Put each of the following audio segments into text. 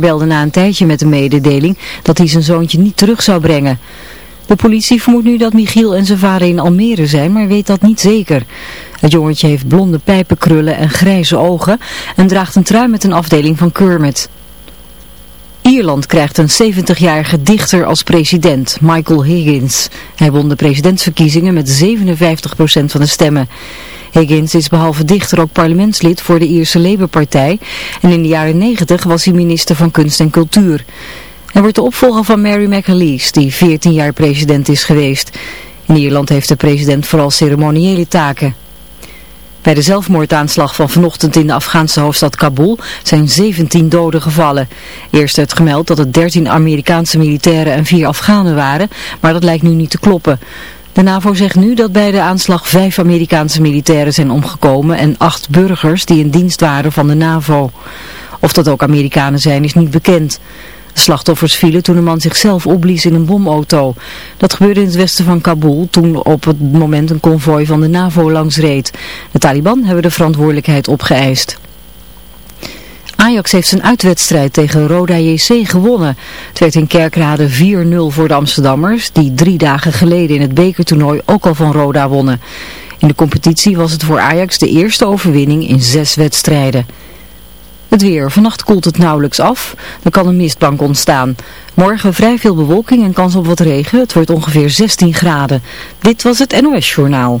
belde na een tijdje met de mededeling dat hij zijn zoontje niet terug zou brengen. De politie vermoedt nu dat Michiel en zijn vader in Almere zijn, maar weet dat niet zeker. Het jongetje heeft blonde pijpenkrullen en grijze ogen en draagt een trui met een afdeling van Kermit. Ierland krijgt een 70-jarige dichter als president, Michael Higgins. Hij won de presidentsverkiezingen met 57% van de stemmen. Higgins is behalve dichter ook parlementslid voor de Ierse Labour-partij en in de jaren 90 was hij minister van Kunst en Cultuur. Hij wordt de opvolger van Mary McAleese, die 14 jaar president is geweest. In Ierland heeft de president vooral ceremoniële taken. Bij de zelfmoordaanslag van vanochtend in de Afghaanse hoofdstad Kabul zijn 17 doden gevallen. Eerst werd gemeld dat het 13 Amerikaanse militairen en 4 Afghanen waren, maar dat lijkt nu niet te kloppen. De NAVO zegt nu dat bij de aanslag vijf Amerikaanse militairen zijn omgekomen en acht burgers die in dienst waren van de NAVO. Of dat ook Amerikanen zijn is niet bekend. De slachtoffers vielen toen een man zichzelf opblies in een bomauto. Dat gebeurde in het westen van Kabul toen op het moment een konvooi van de NAVO langs reed. De Taliban hebben de verantwoordelijkheid opgeëist. Ajax heeft zijn uitwedstrijd tegen Roda JC gewonnen. Het werd in Kerkrade 4-0 voor de Amsterdammers, die drie dagen geleden in het bekertoernooi ook al van Roda wonnen. In de competitie was het voor Ajax de eerste overwinning in zes wedstrijden. Het weer. Vannacht koelt het nauwelijks af. Er kan een mistbank ontstaan. Morgen vrij veel bewolking en kans op wat regen. Het wordt ongeveer 16 graden. Dit was het NOS Journaal.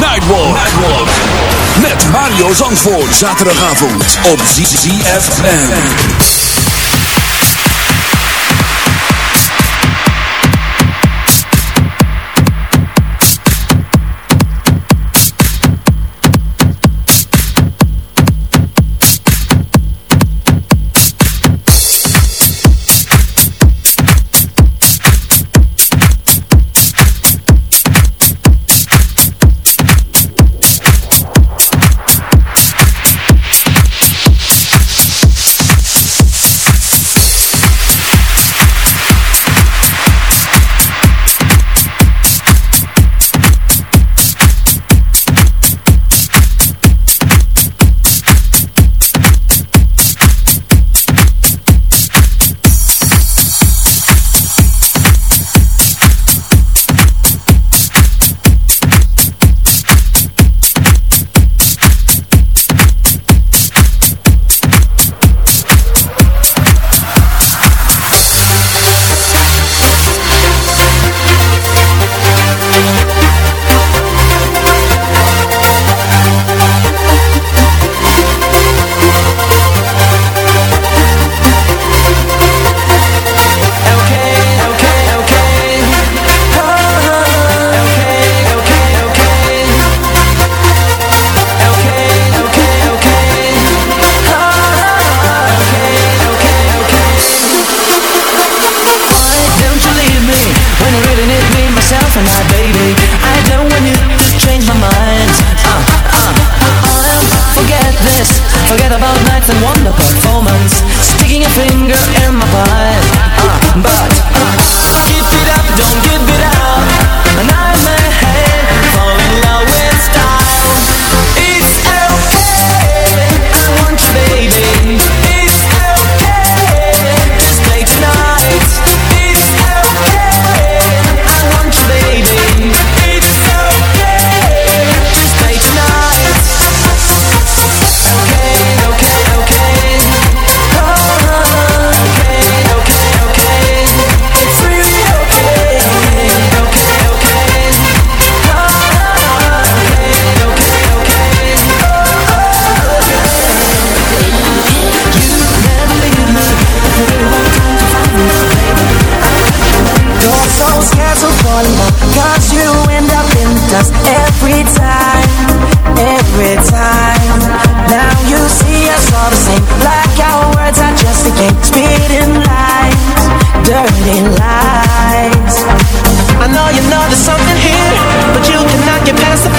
Nightwalk. Met Mario Zandvoort. Zaterdagavond op ZFM. it's all the same. Blackout words, I just became spitting lies, dirty lies. I know you know there's something here, but you cannot get past the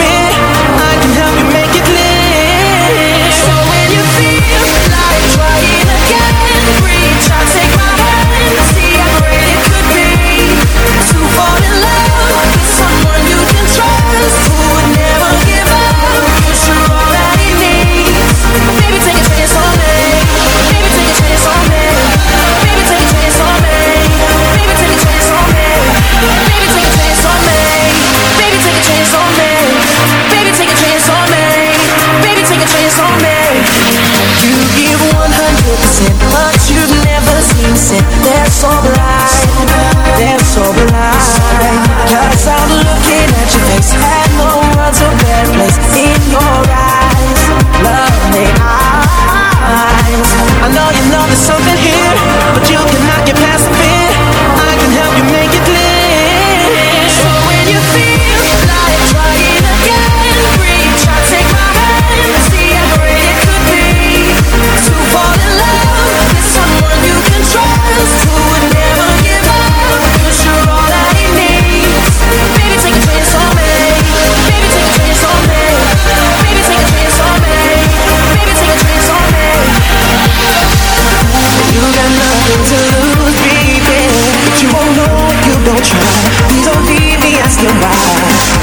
don't try. Please don't leave me asking why.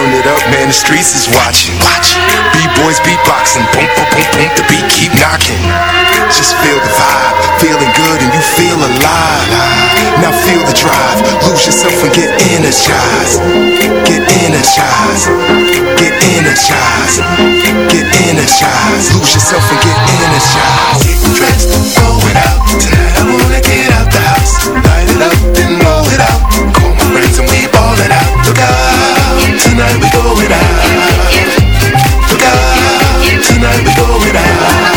turn it up, man, the streets is watching. Watching. B-boys beatboxing, boom, boom, boom, boom, the beat keep knocking. Just feel the vibe, feeling good and you feel alive. Now feel the drive, lose yourself and get energized. Get energized, get energized, get energized. Lose yourself and get energized. Get dressed, going out tonight. I wanna get out the house, light it up and roll it out. Call my friends and we. Tonight we going out. Look out. Tonight we going out.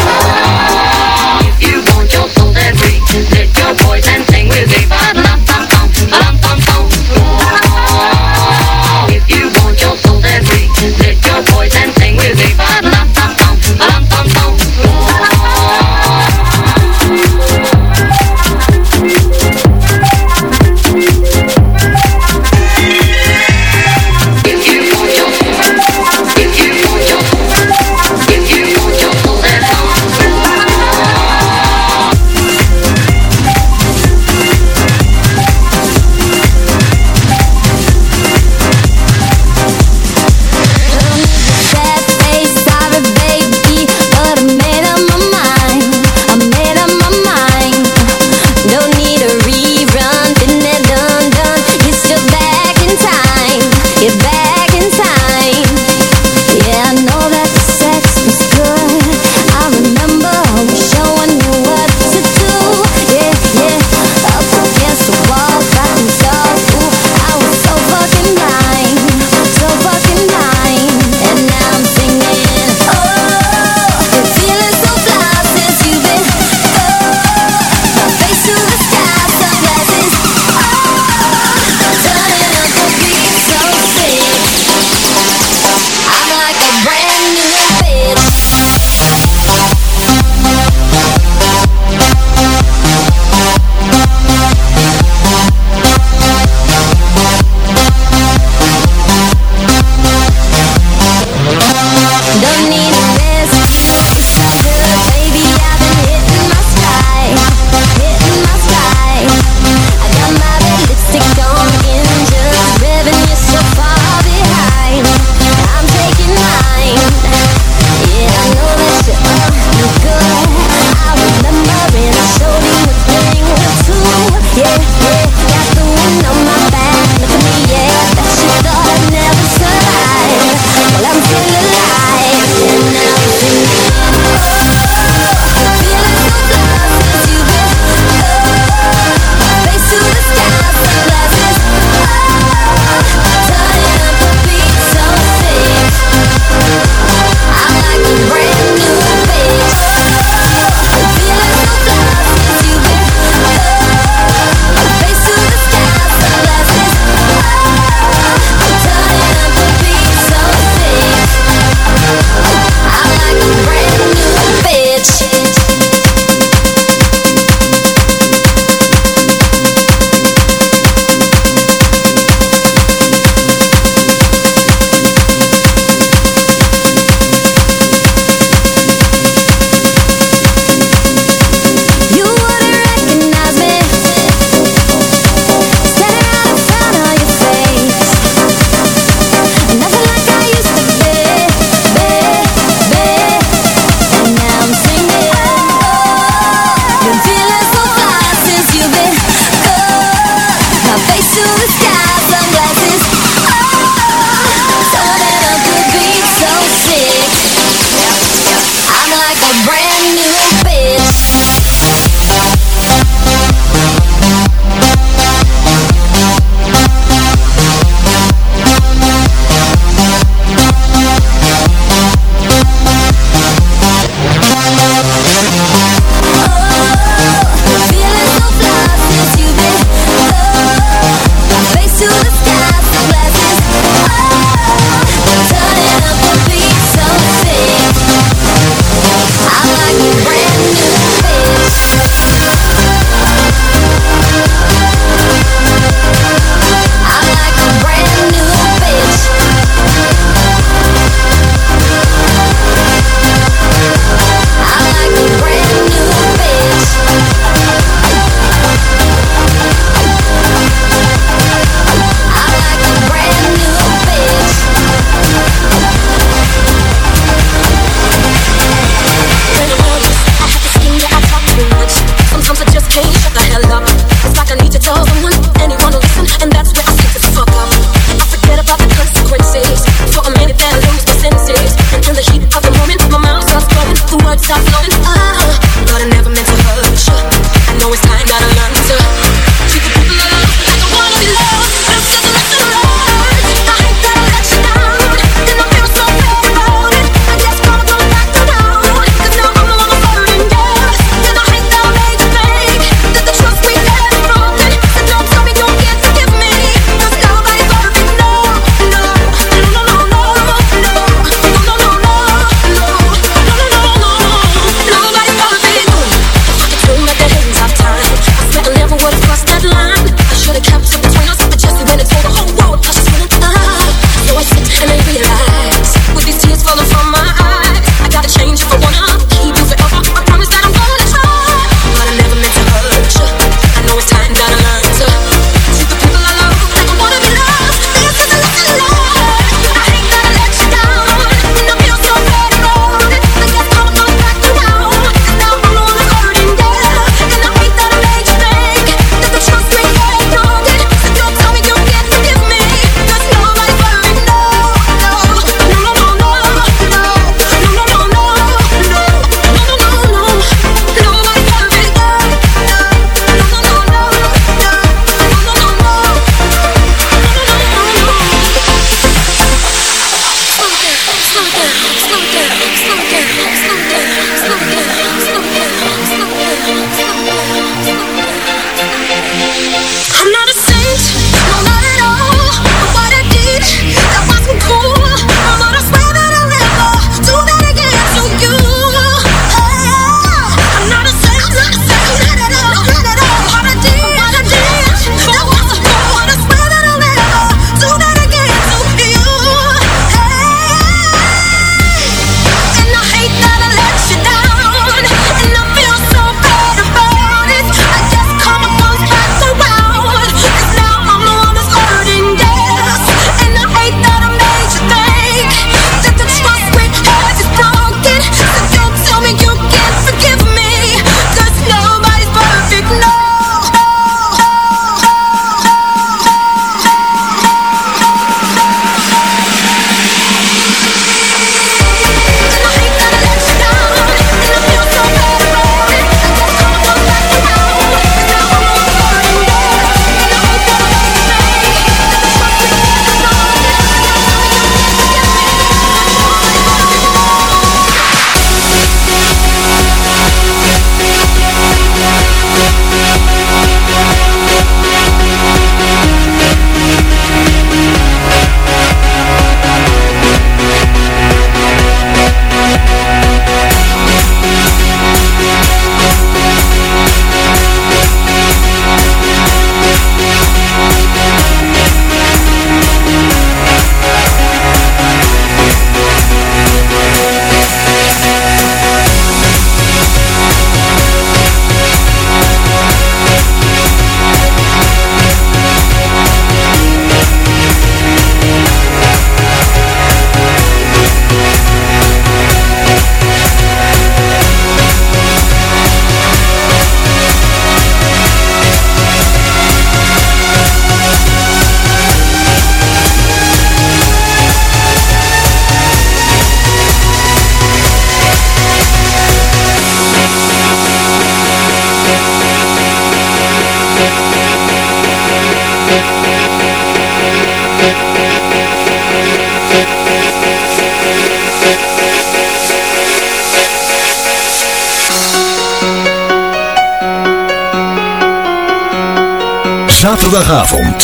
Zaterdagavond.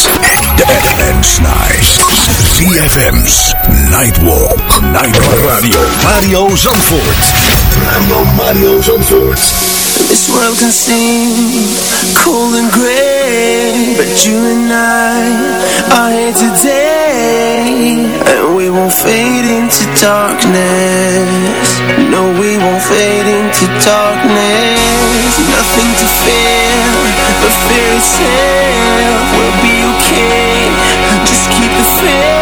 De FM's Night. ZFM's Nightwalk. Nightwalk Radio. Mario Zandvoort. Radio Mario Zandvoort. This world can seem cold and gray But you and I are here today And we won't fade into darkness. No, we won't fade into darkness. Nothing to fear, but fairy tale We'll be okay, just keep the faith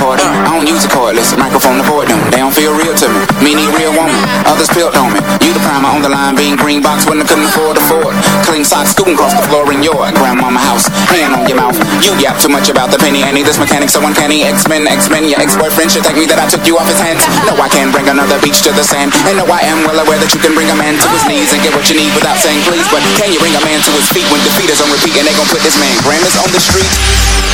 Uh. I don't use a cordless microphone to afford them. They don't feel real to me. Me need real woman. Others built on me. You the primer on the line, being green box when I couldn't afford to afford. Clean socks, scooting across the floor in your grandmama house. Hand on your mouth. You yap too much about the penny. I need this mechanic so uncanny. X-Men, X-Men, your ex-boyfriend should thank me that I took you off his hands. No, I can't bring another beach to the sand. And no, I am well aware that you can bring a man to his knees and get what you need without saying please. But can you bring a man to his feet when defeat is on repeat and they gon' put this man grandma's on the street?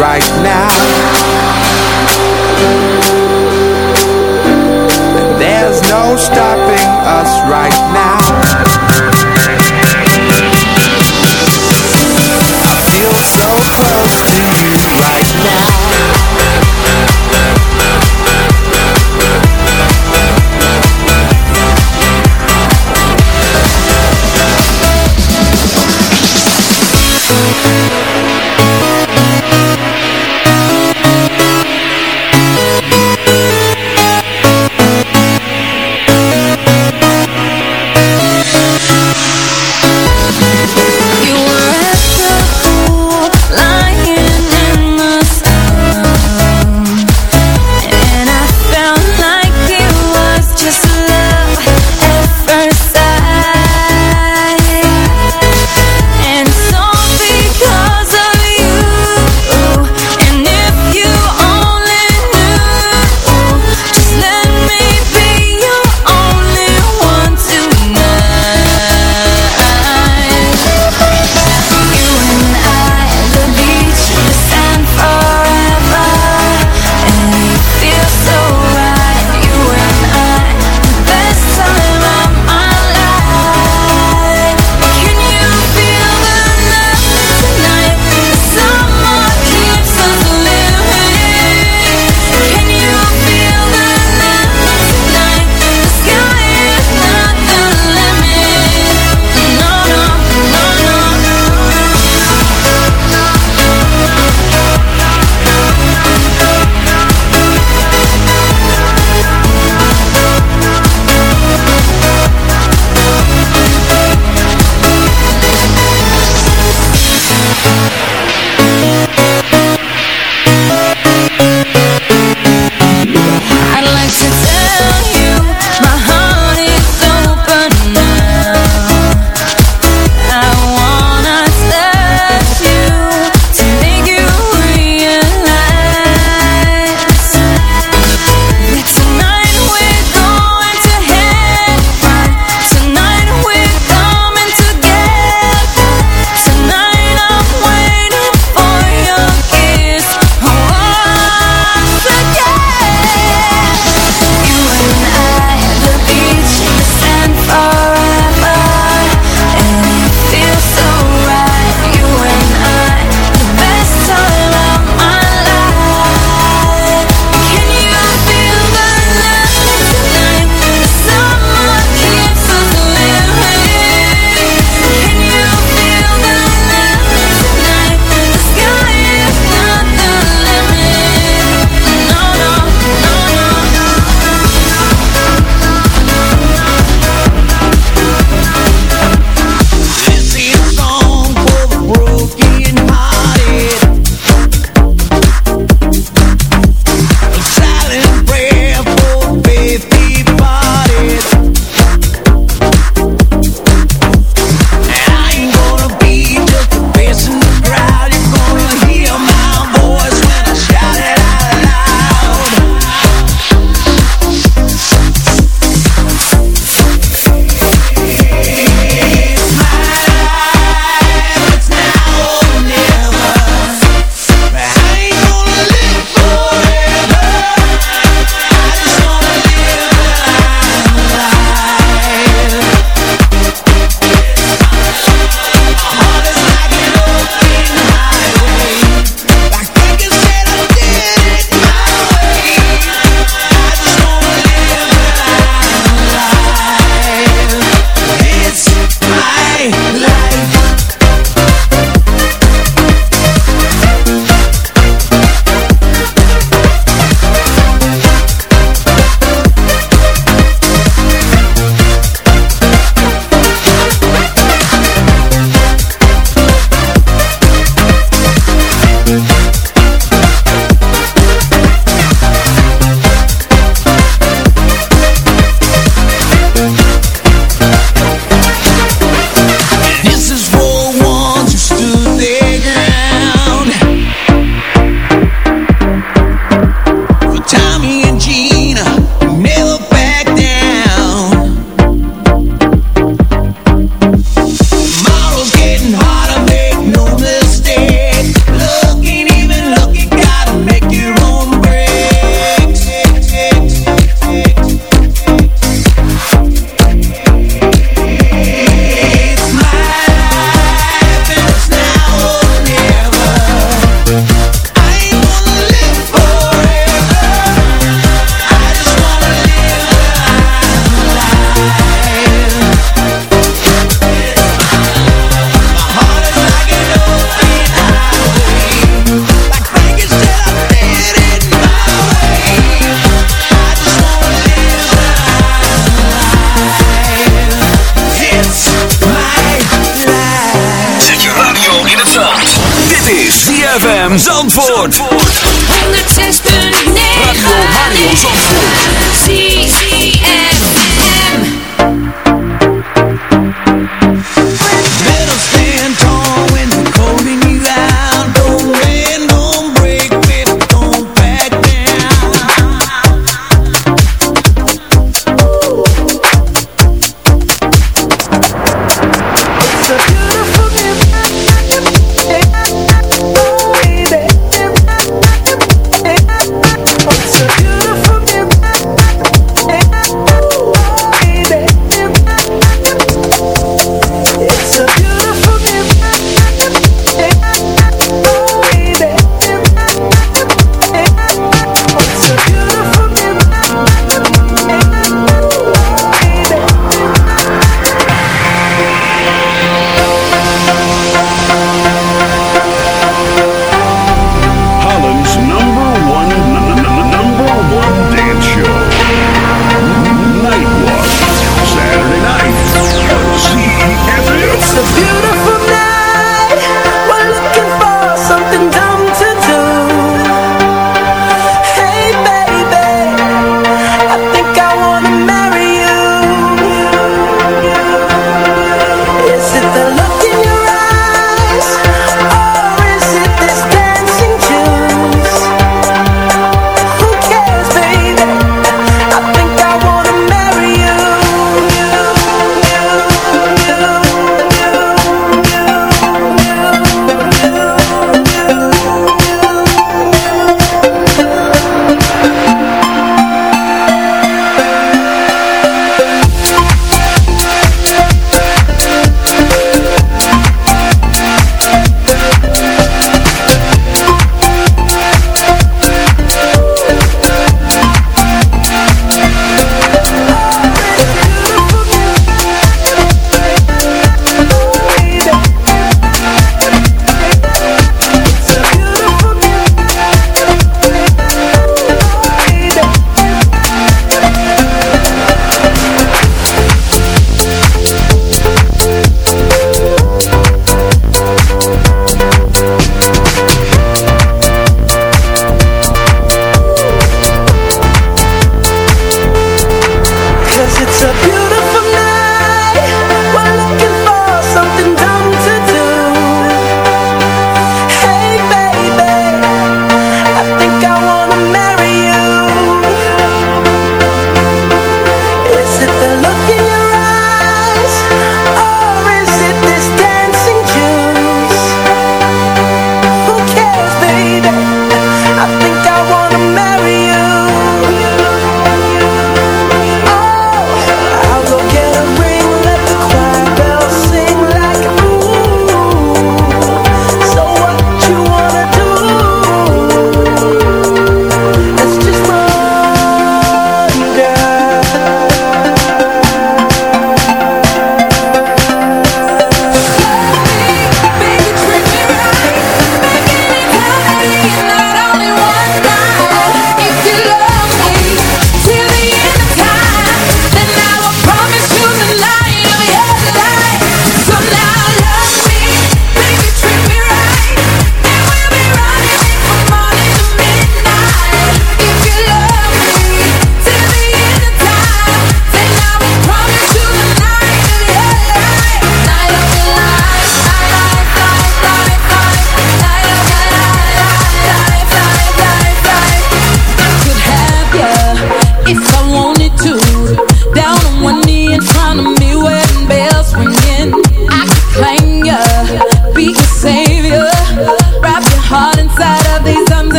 right now.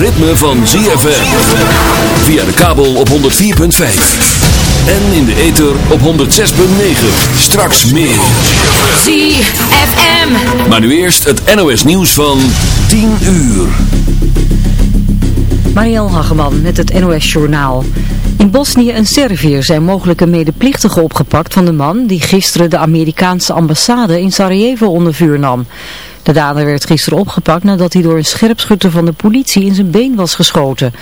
Ritme van ZFM. Via de kabel op 104.5. En in de ether op 106.9. Straks meer. ZFM. Maar nu eerst het NOS nieuws van 10 uur. Marielle Hageman met het NOS Journaal. In Bosnië en Servië zijn mogelijke medeplichtigen opgepakt van de man die gisteren de Amerikaanse ambassade in Sarajevo onder vuur nam. De dader werd gisteren opgepakt nadat hij door een scherpschutter van de politie in zijn been was geschoten.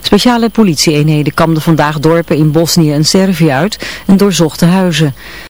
Speciale politieeenheden kamden vandaag dorpen in Bosnië en Servië uit en doorzochten huizen.